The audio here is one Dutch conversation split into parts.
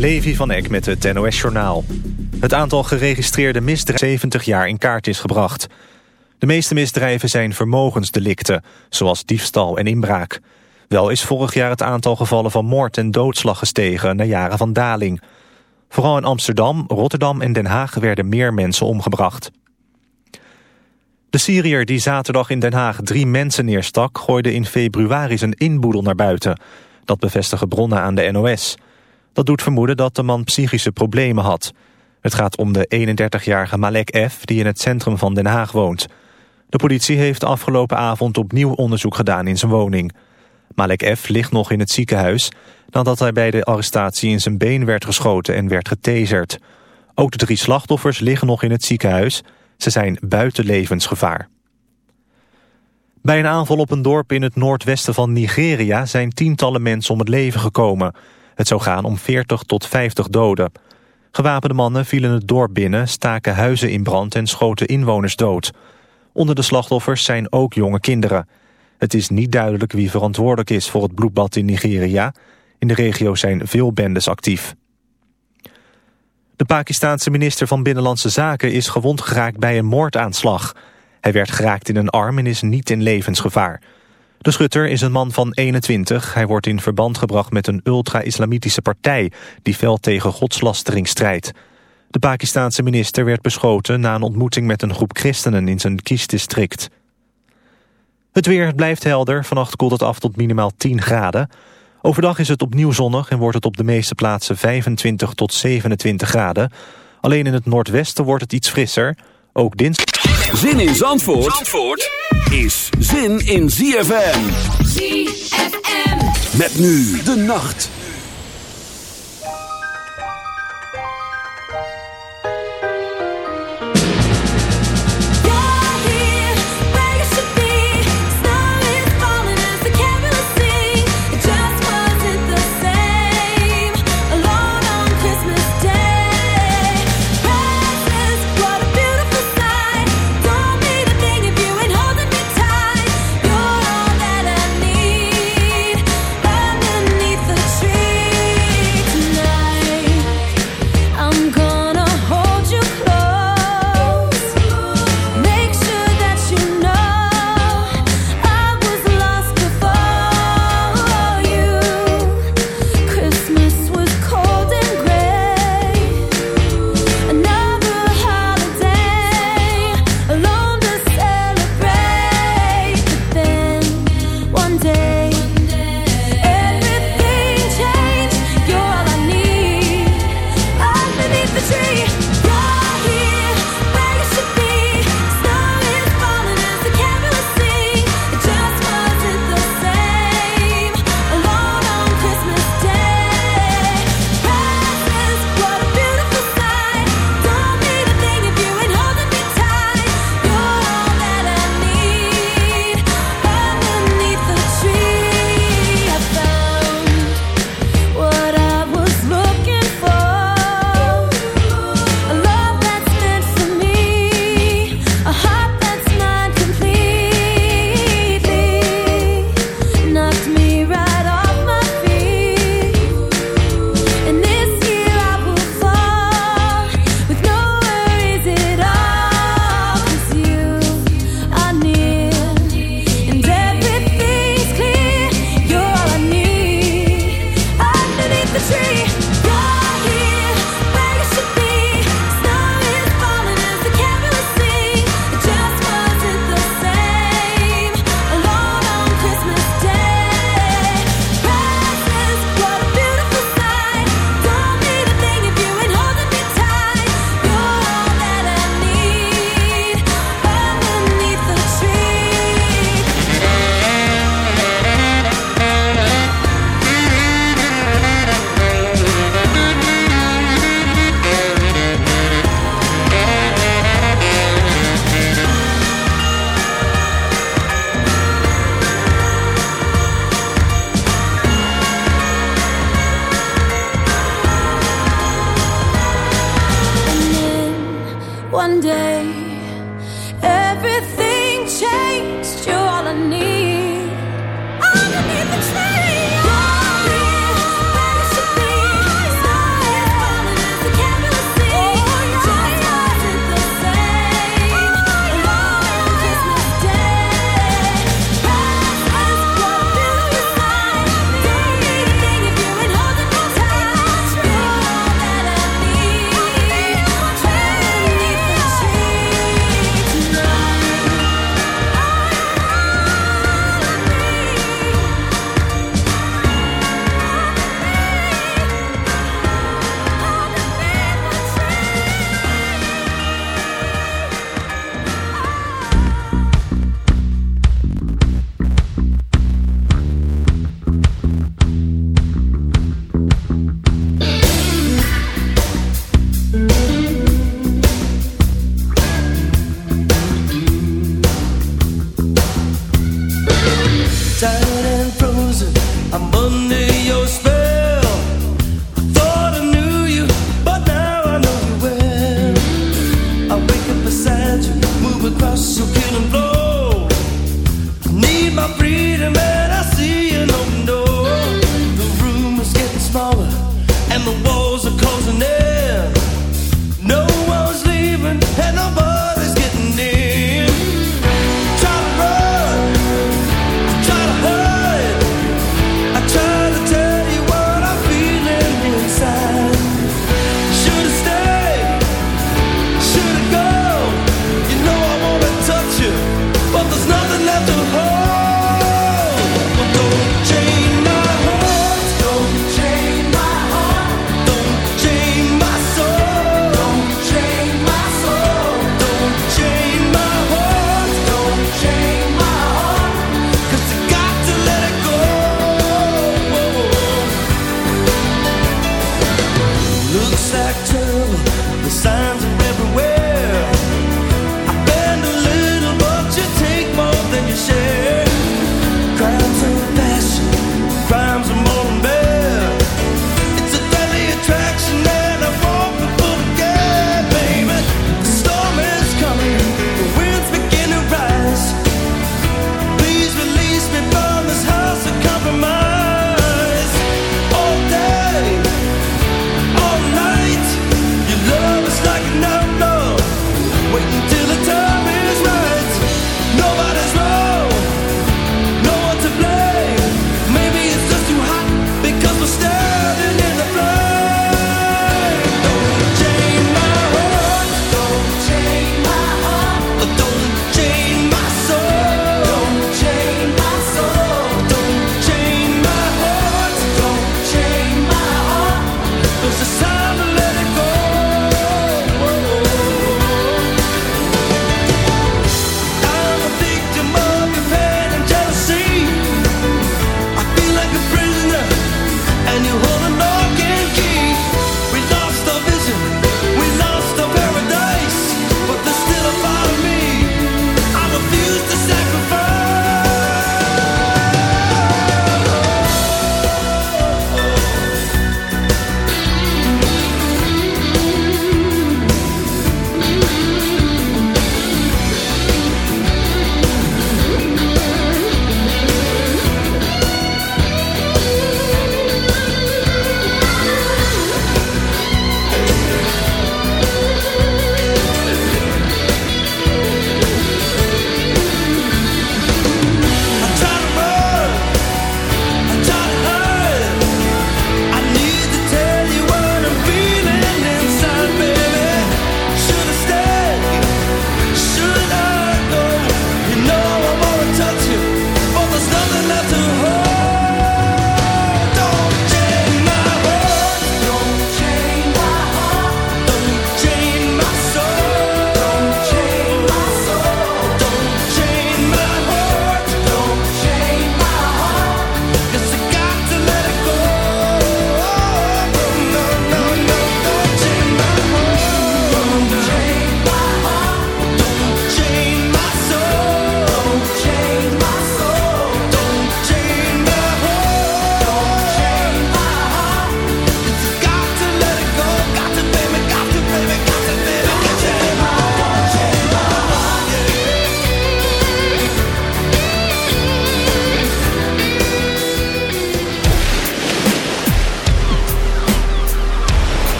Levi van Eck met het NOS-journaal. Het aantal geregistreerde misdrijven 70 jaar in kaart is gebracht. De meeste misdrijven zijn vermogensdelicten, zoals diefstal en inbraak. Wel is vorig jaar het aantal gevallen van moord en doodslag gestegen... na jaren van daling. Vooral in Amsterdam, Rotterdam en Den Haag werden meer mensen omgebracht. De Syriër die zaterdag in Den Haag drie mensen neerstak... gooide in februari zijn inboedel naar buiten. Dat bevestigen bronnen aan de NOS... Dat doet vermoeden dat de man psychische problemen had. Het gaat om de 31-jarige Malek F. die in het centrum van Den Haag woont. De politie heeft afgelopen avond opnieuw onderzoek gedaan in zijn woning. Malek F. ligt nog in het ziekenhuis... nadat hij bij de arrestatie in zijn been werd geschoten en werd getaserd. Ook de drie slachtoffers liggen nog in het ziekenhuis. Ze zijn buiten levensgevaar. Bij een aanval op een dorp in het noordwesten van Nigeria... zijn tientallen mensen om het leven gekomen... Het zou gaan om 40 tot 50 doden. Gewapende mannen vielen het dorp binnen, staken huizen in brand en schoten inwoners dood. Onder de slachtoffers zijn ook jonge kinderen. Het is niet duidelijk wie verantwoordelijk is voor het bloedbad in Nigeria. In de regio zijn veel bendes actief. De Pakistaanse minister van Binnenlandse Zaken is gewond geraakt bij een moordaanslag. Hij werd geraakt in een arm en is niet in levensgevaar. De schutter is een man van 21. Hij wordt in verband gebracht met een ultra-islamitische partij... die fel tegen godslastering strijdt. De Pakistaanse minister werd beschoten na een ontmoeting met een groep christenen in zijn kiesdistrict. Het weer blijft helder. Vannacht koelt het af tot minimaal 10 graden. Overdag is het opnieuw zonnig en wordt het op de meeste plaatsen 25 tot 27 graden. Alleen in het noordwesten wordt het iets frisser. Ook dinsdag... Zin in Zandvoort, Zandvoort? is zin in ZFM. ZFM. Met nu de nacht.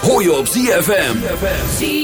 Hoor je op. ZFM.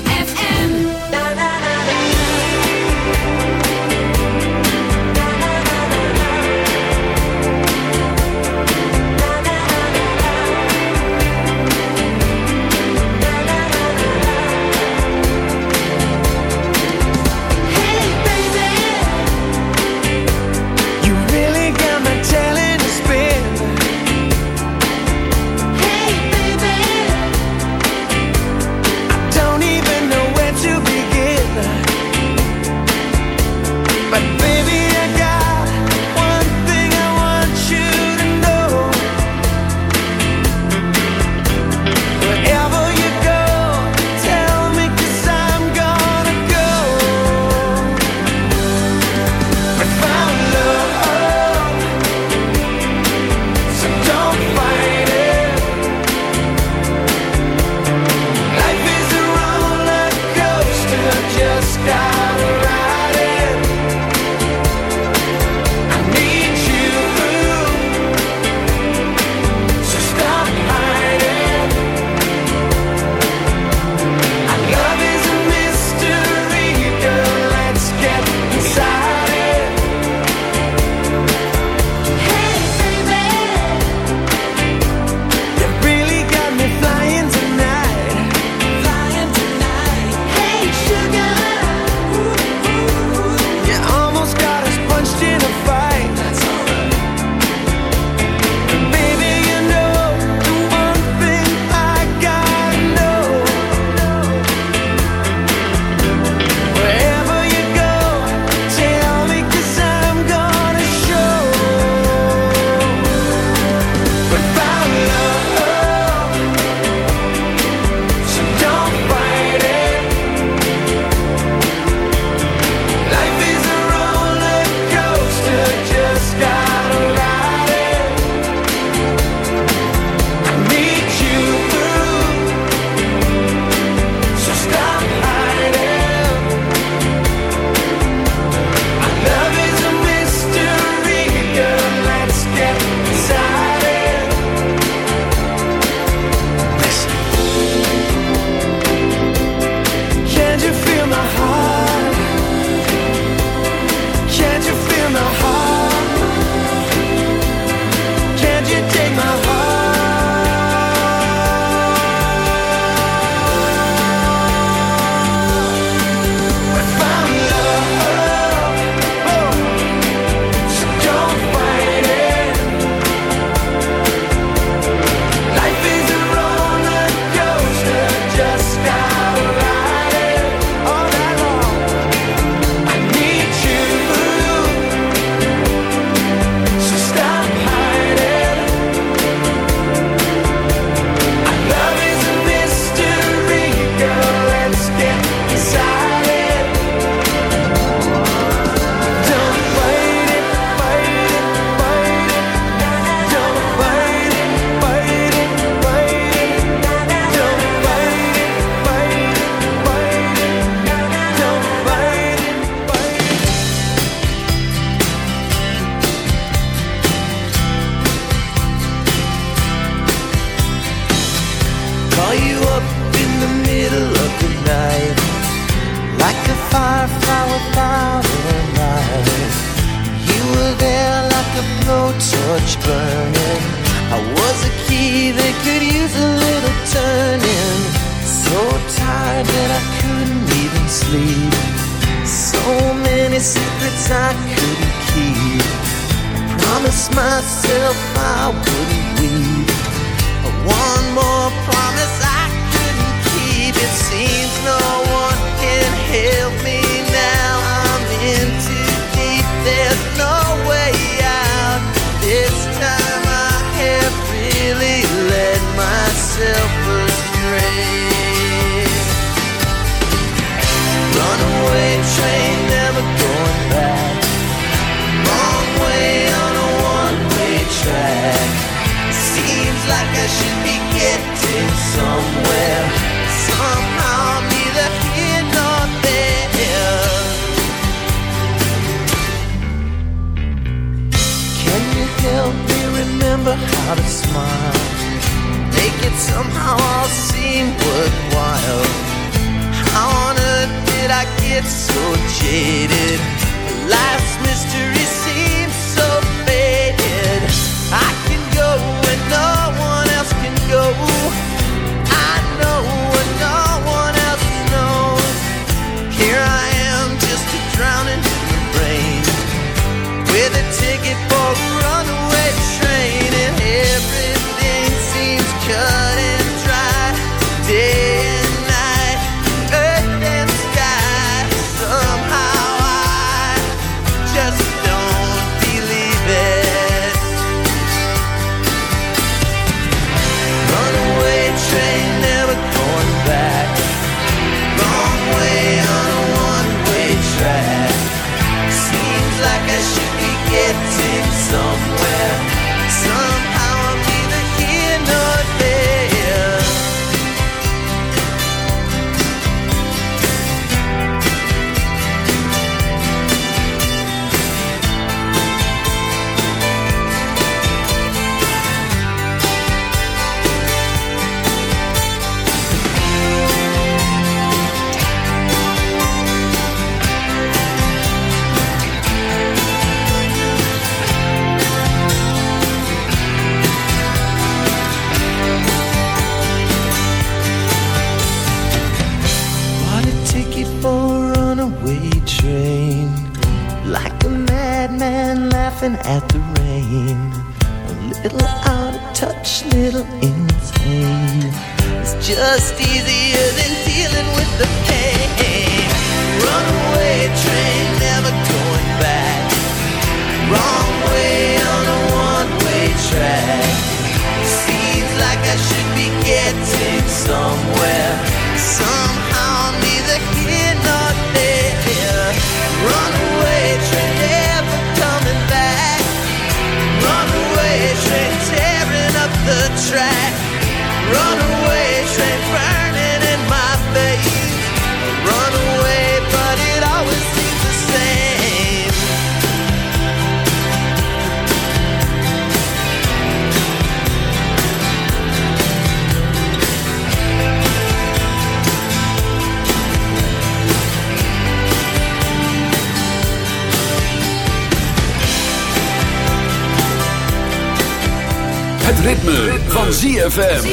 ZFM.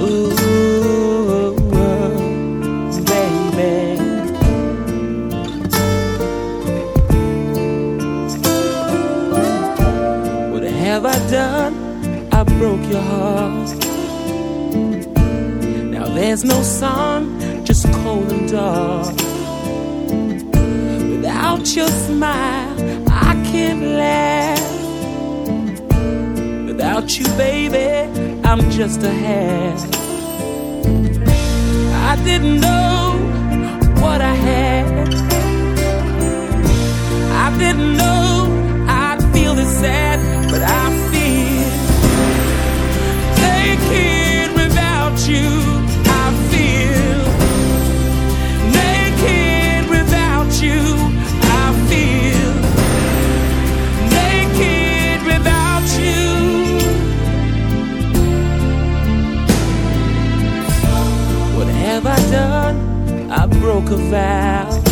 Ooh, baby. What have I done? I broke your heart. Now there's no sun, just cold and dark. Without your smile, I can't laugh Without you, baby, I'm just a hat. I didn't know what I had. I didn't know I'd feel this sad, but I feel. Take it without you. walk a vow.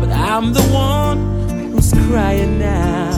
But I'm the one who's crying now.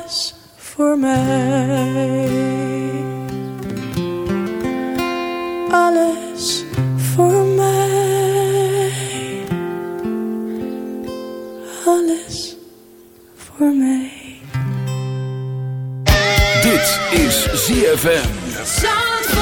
was voor mij. Alles voor mij. Alles voor mij. Dit is ZFM.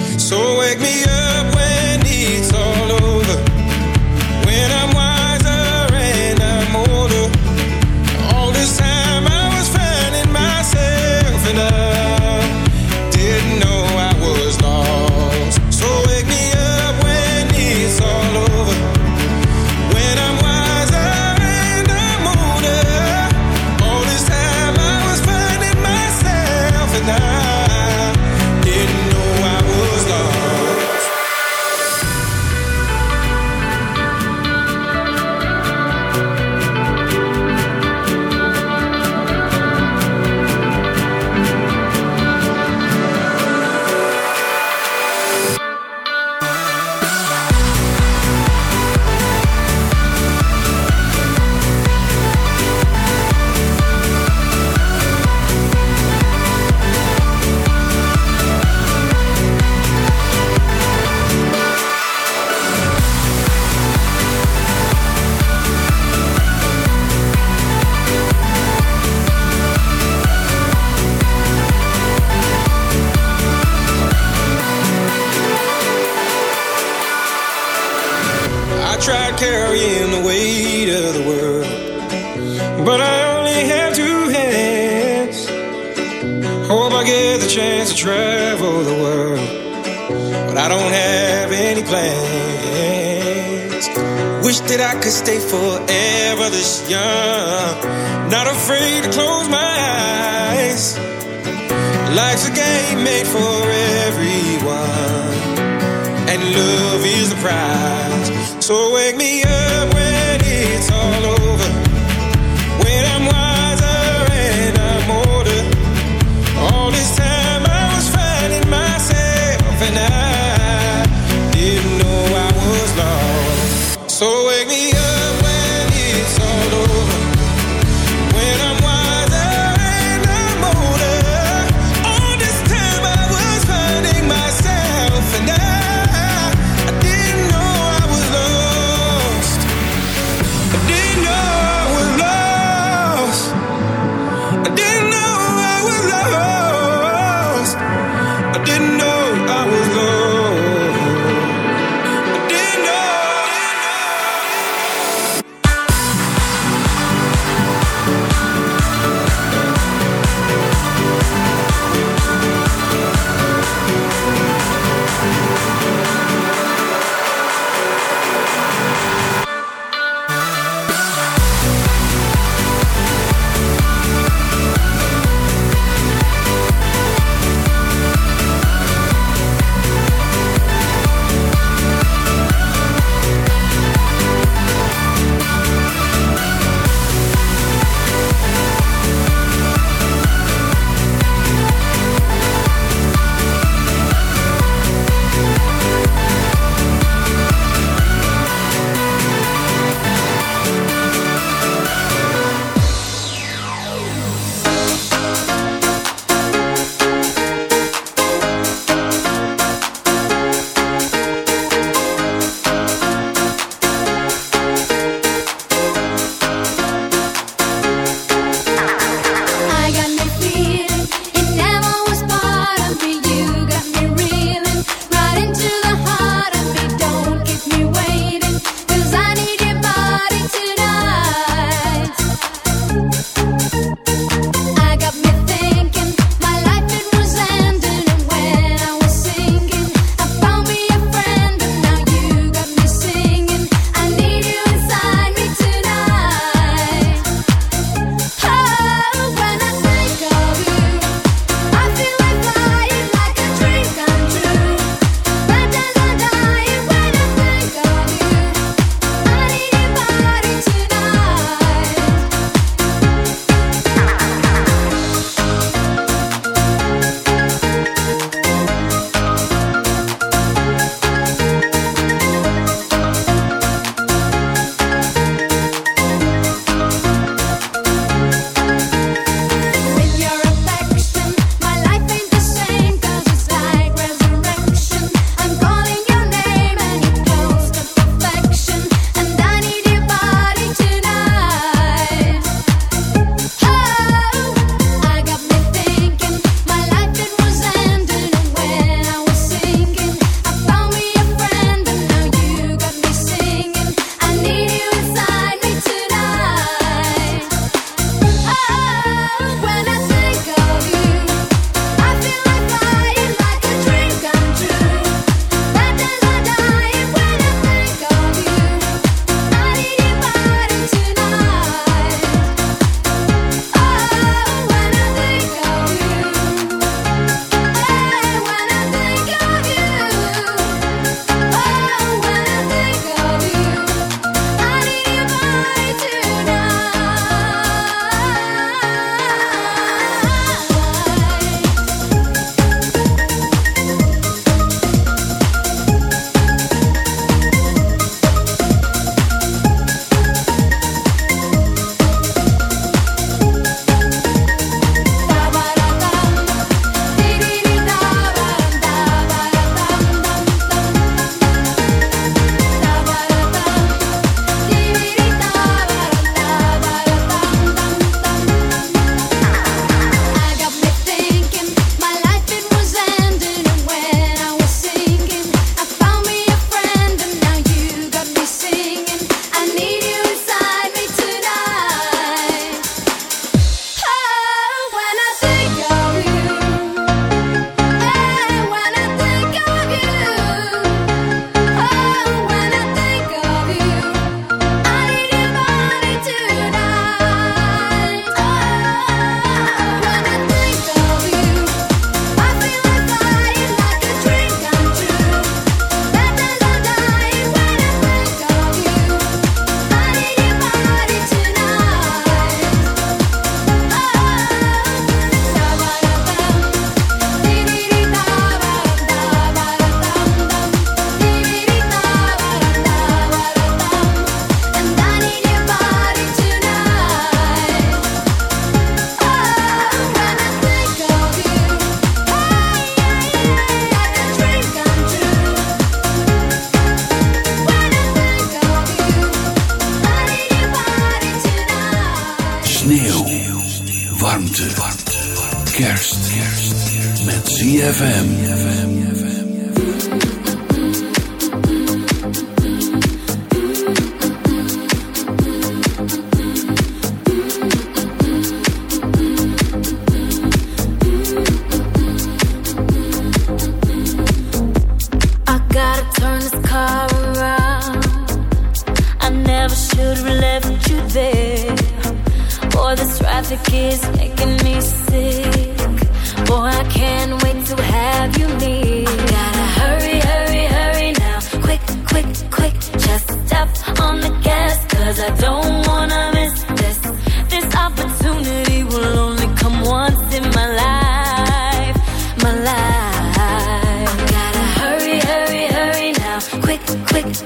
So wake me up.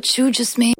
What you just made.